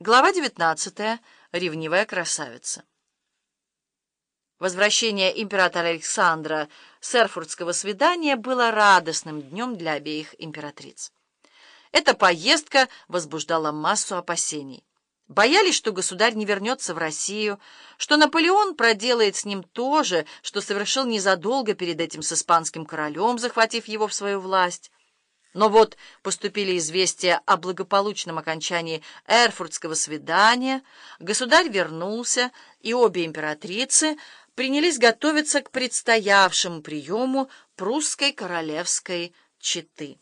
Глава 19. Ревнивая красавица. Возвращение императора Александра с Эрфуртского свидания было радостным днем для обеих императриц. Эта поездка возбуждала массу опасений. Боялись, что государь не вернется в Россию, что Наполеон проделает с ним то же, что совершил незадолго перед этим с испанским королем, захватив его в свою власть. Но вот поступили известия о благополучном окончании Эрфуртского свидания, государь вернулся, и обе императрицы принялись готовиться к предстоявшему приему прусской королевской четы.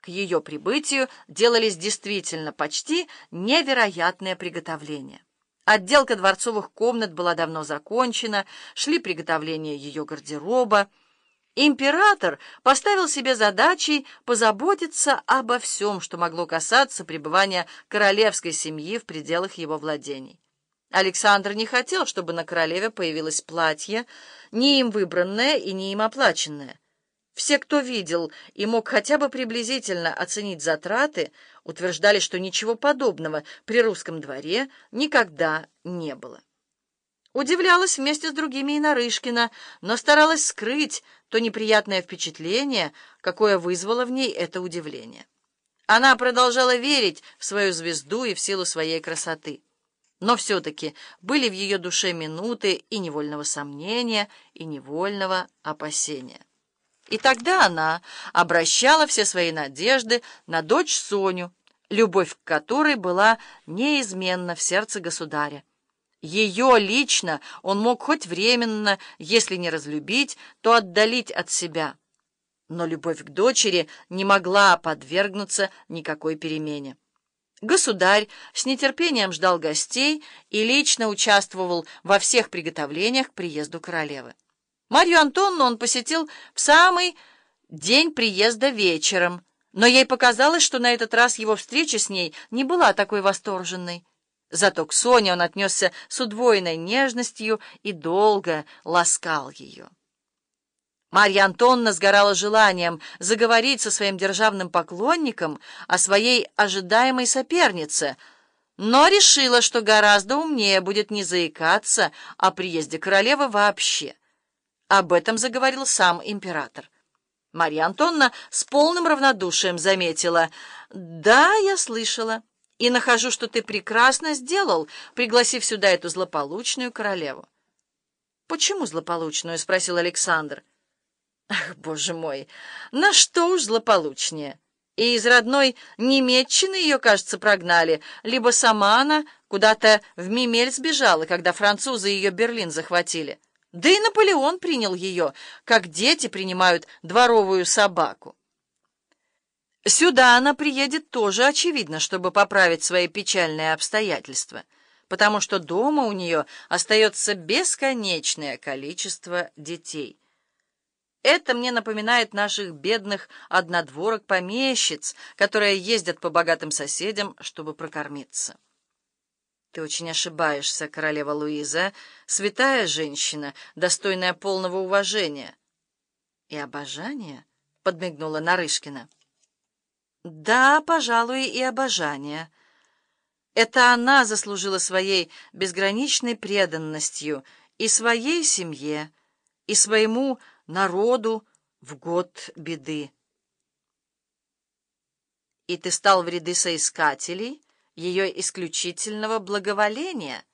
К ее прибытию делались действительно почти невероятные приготовления. Отделка дворцовых комнат была давно закончена, шли приготовления ее гардероба, Император поставил себе задачей позаботиться обо всем, что могло касаться пребывания королевской семьи в пределах его владений. Александр не хотел, чтобы на королеве появилось платье, не им выбранное и не им оплаченное. Все, кто видел и мог хотя бы приблизительно оценить затраты, утверждали, что ничего подобного при русском дворе никогда не было. Удивлялась вместе с другими и Нарышкина, но старалась скрыть то неприятное впечатление, какое вызвало в ней это удивление. Она продолжала верить в свою звезду и в силу своей красоты. Но все-таки были в ее душе минуты и невольного сомнения, и невольного опасения. И тогда она обращала все свои надежды на дочь Соню, любовь к которой была неизменна в сердце государя. Ее лично он мог хоть временно, если не разлюбить, то отдалить от себя. Но любовь к дочери не могла подвергнуться никакой перемене. Государь с нетерпением ждал гостей и лично участвовал во всех приготовлениях к приезду королевы. Марию Антонну он посетил в самый день приезда вечером, но ей показалось, что на этот раз его встреча с ней не была такой восторженной. Зато к Соне он отнесся с удвоенной нежностью и долго ласкал ее. Марья Антонна сгорала желанием заговорить со своим державным поклонником о своей ожидаемой сопернице, но решила, что гораздо умнее будет не заикаться о приезде королевы вообще. Об этом заговорил сам император. Марья Антонна с полным равнодушием заметила. «Да, я слышала» и нахожу, что ты прекрасно сделал, пригласив сюда эту злополучную королеву. «Почему злополучную?» — спросил Александр. «Ах, боже мой, на что уж злополучнее!» И из родной Немеччины ее, кажется, прогнали, либо сама она куда-то в Мимель сбежала, когда французы ее Берлин захватили. Да и Наполеон принял ее, как дети принимают дворовую собаку. Сюда она приедет тоже, очевидно, чтобы поправить свои печальные обстоятельства, потому что дома у нее остается бесконечное количество детей. Это мне напоминает наших бедных однодворок-помещиц, которые ездят по богатым соседям, чтобы прокормиться. Ты очень ошибаешься, королева Луиза, святая женщина, достойная полного уважения. И обожания, — подмигнула Нарышкина. Да, пожалуй, и обожание. Это она заслужила своей безграничной преданностью и своей семье, и своему народу в год беды. И ты стал в ряды соискателей ее исключительного благоволения —